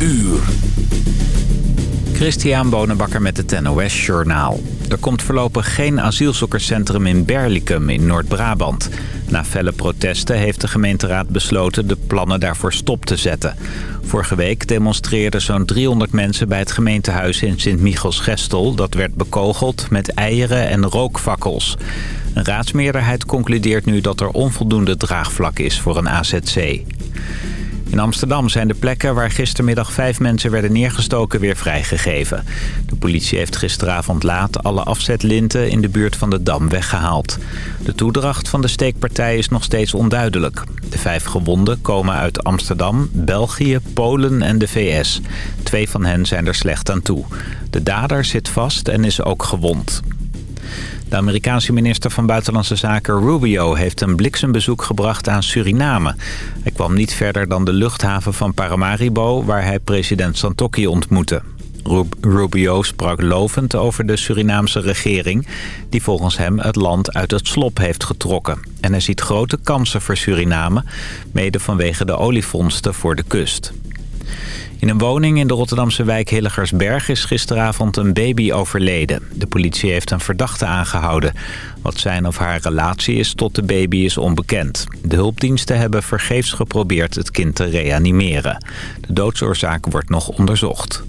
uur. Christian Bonenbakker met het NOS Journaal. Er komt voorlopig geen asielzoekerscentrum in Berlicum in Noord-Brabant. Na felle protesten heeft de gemeenteraad besloten de plannen daarvoor stop te zetten. Vorige week demonstreerden zo'n 300 mensen bij het gemeentehuis in Sint-Michels-Gestel... dat werd bekogeld met eieren en rookfakkels. Een raadsmeerderheid concludeert nu dat er onvoldoende draagvlak is voor een AZC. In Amsterdam zijn de plekken waar gistermiddag vijf mensen werden neergestoken weer vrijgegeven. De politie heeft gisteravond laat alle afzetlinten in de buurt van de Dam weggehaald. De toedracht van de steekpartij is nog steeds onduidelijk. De vijf gewonden komen uit Amsterdam, België, Polen en de VS. Twee van hen zijn er slecht aan toe. De dader zit vast en is ook gewond. De Amerikaanse minister van Buitenlandse Zaken Rubio heeft een bliksembezoek gebracht aan Suriname. Hij kwam niet verder dan de luchthaven van Paramaribo waar hij president Santokki ontmoette. Rubio sprak lovend over de Surinaamse regering... die volgens hem het land uit het slop heeft getrokken. En hij ziet grote kansen voor Suriname... mede vanwege de oliefondsten voor de kust. In een woning in de Rotterdamse wijk Hilligersberg is gisteravond een baby overleden. De politie heeft een verdachte aangehouden. Wat zijn of haar relatie is tot de baby is onbekend. De hulpdiensten hebben vergeefs geprobeerd het kind te reanimeren. De doodsoorzaak wordt nog onderzocht.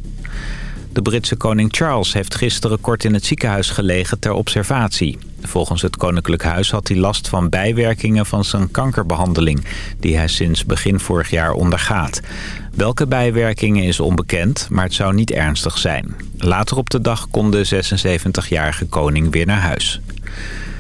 De Britse koning Charles heeft gisteren kort in het ziekenhuis gelegen ter observatie. Volgens het Koninklijk Huis had hij last van bijwerkingen van zijn kankerbehandeling... die hij sinds begin vorig jaar ondergaat. Welke bijwerkingen is onbekend, maar het zou niet ernstig zijn. Later op de dag kon de 76-jarige koning weer naar huis.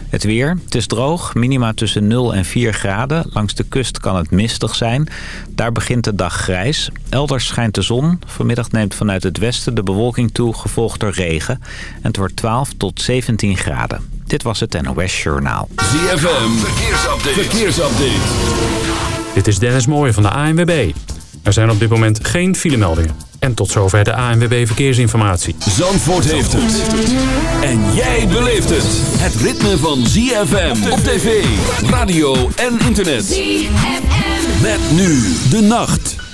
Het weer, het is droog, minima tussen 0 en 4 graden. Langs de kust kan het mistig zijn. Daar begint de dag grijs. Elders schijnt de zon. Vanmiddag neemt vanuit het westen de bewolking toe, gevolgd door regen. En het wordt 12 tot 17 graden. Dit was het NOS Journaal. ZFM, verkeersupdate. verkeersupdate. Dit is Dennis Mooij van de ANWB. Er zijn op dit moment geen filemeldingen. En tot zover de ANWB Verkeersinformatie. Zandvoort heeft het. En jij beleeft het. Het ritme van ZFM op tv, radio en internet. ZFM. Met nu de nacht.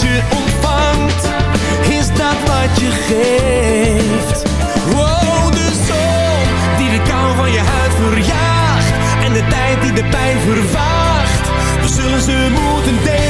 Je ontvangt, is dat wat je geeft. Wow, de zon die de kou van je huid verjaagt en de tijd die de pijn vervaagt. We zullen ze moeten delen.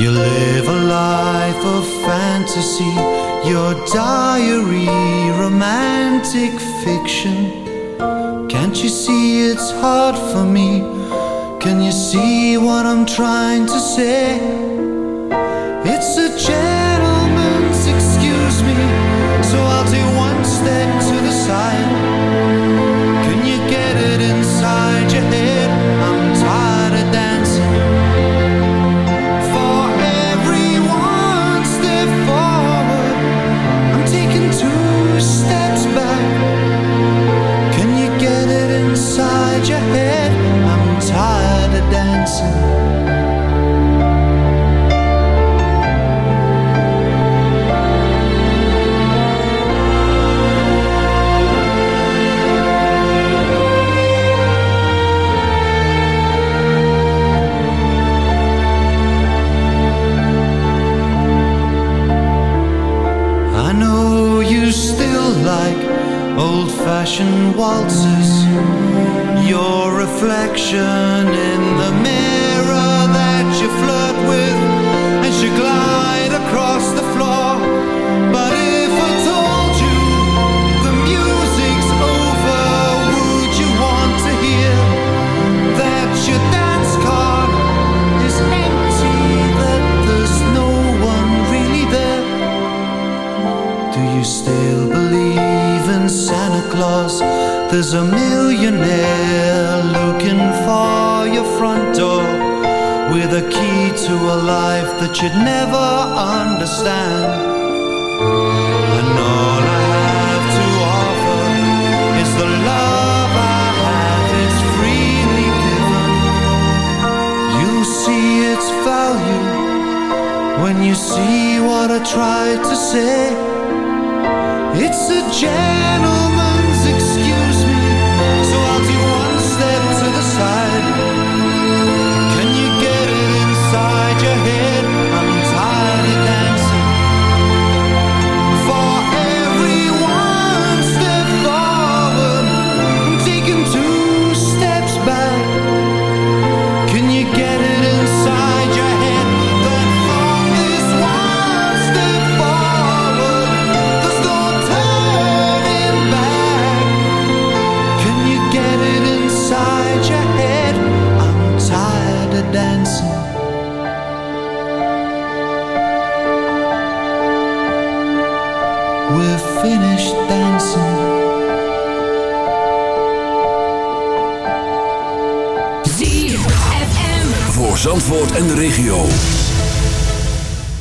You live a life of fantasy Your diary romantic fiction Can't you see it's hard for me can you see what I'm trying to say? It's a gentleman's excuse me, so I'll take one step to the side. Can you get it inside your head?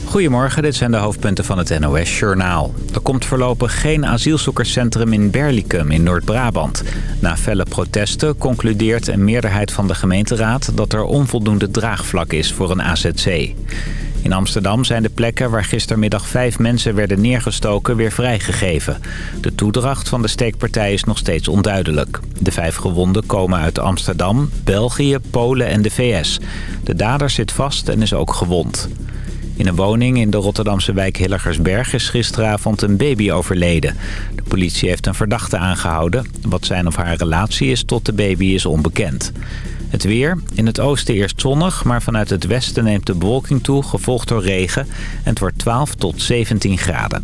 Goedemorgen, dit zijn de hoofdpunten van het NOS-journaal. Er komt voorlopig geen asielzoekerscentrum in Berlicum in Noord-Brabant. Na felle protesten concludeert een meerderheid van de gemeenteraad... dat er onvoldoende draagvlak is voor een AZC. In Amsterdam zijn de plekken waar gistermiddag vijf mensen werden neergestoken weer vrijgegeven. De toedracht van de steekpartij is nog steeds onduidelijk. De vijf gewonden komen uit Amsterdam, België, Polen en de VS. De dader zit vast en is ook gewond. In een woning in de Rotterdamse wijk Hilligersberg is gisteravond een baby overleden. De politie heeft een verdachte aangehouden. Wat zijn of haar relatie is tot de baby is onbekend. Het weer. In het oosten eerst zonnig, maar vanuit het westen neemt de bewolking toe, gevolgd door regen. En het wordt 12 tot 17 graden.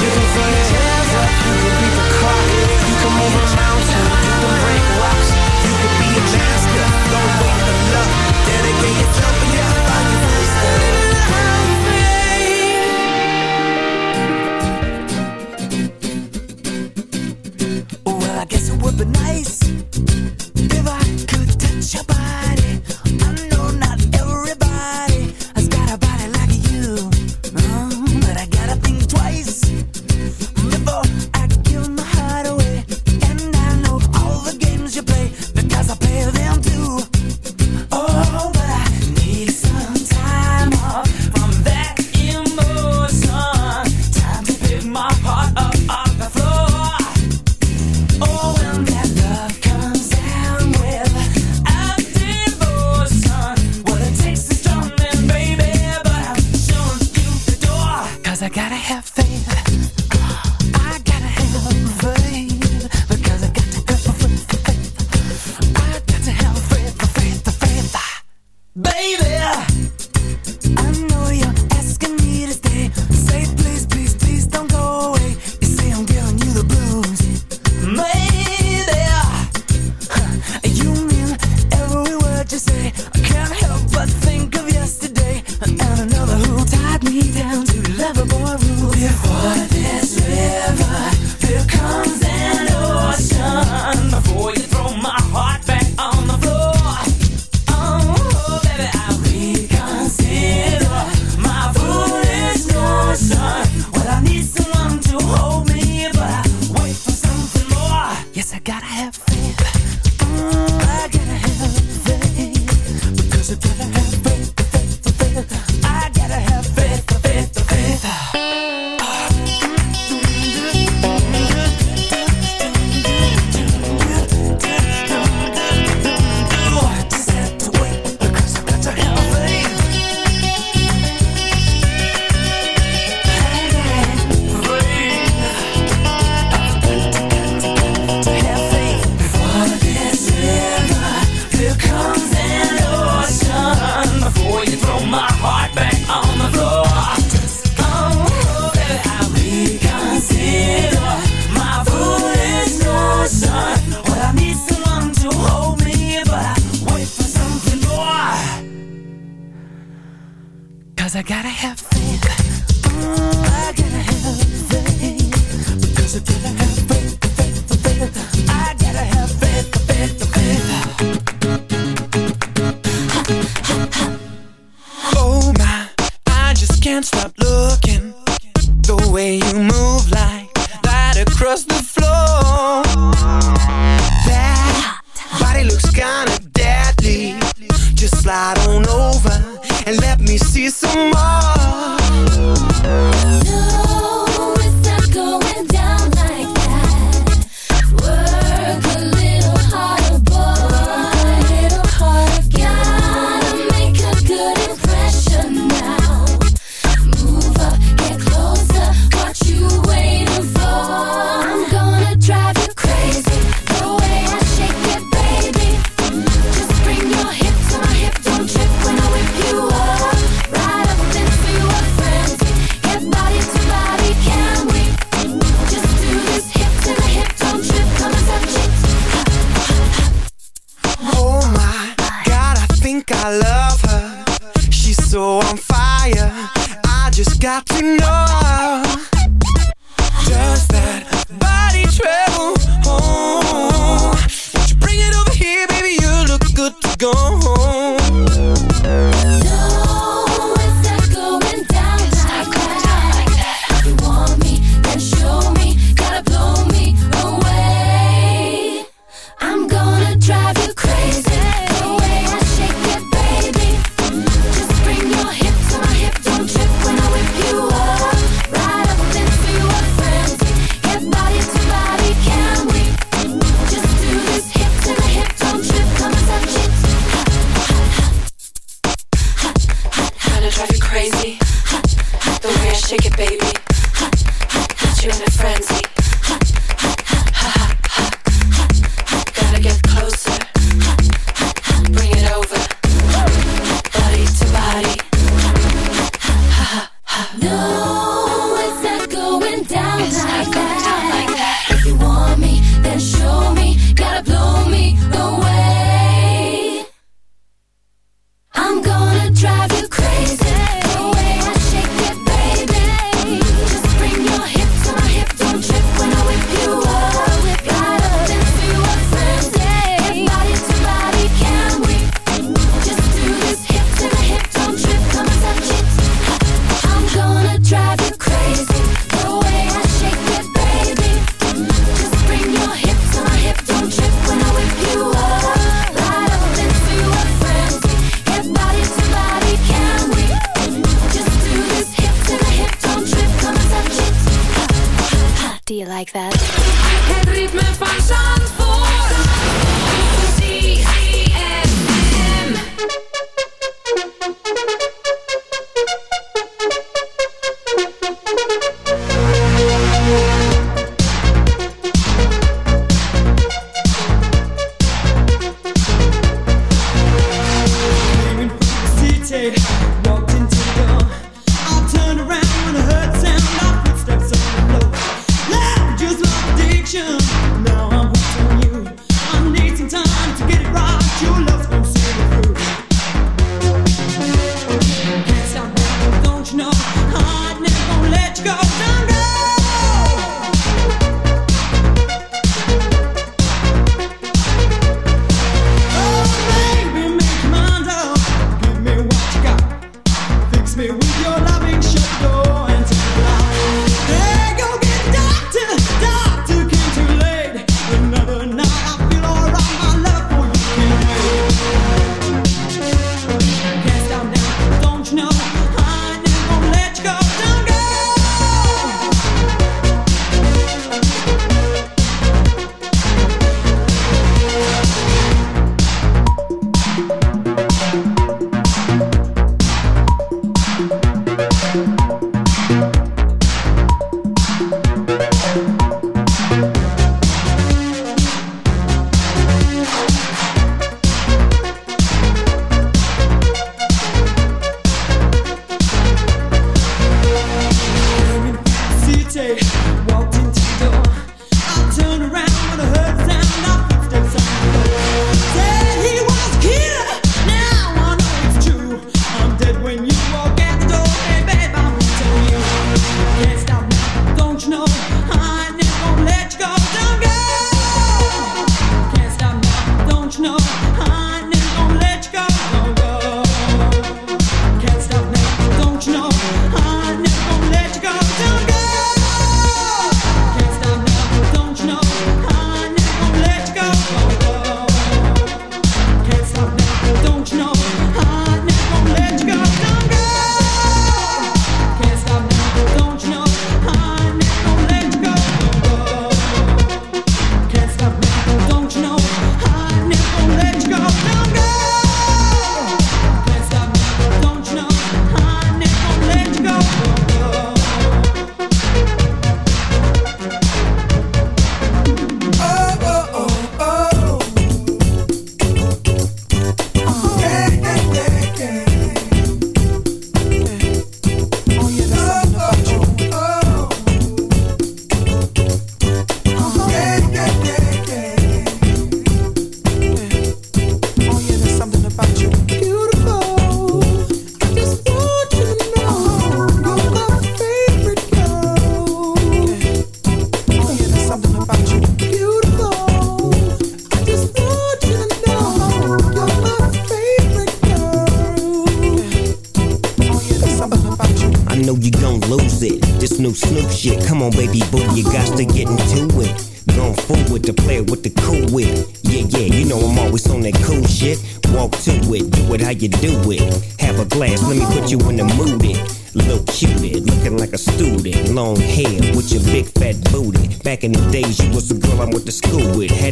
You can be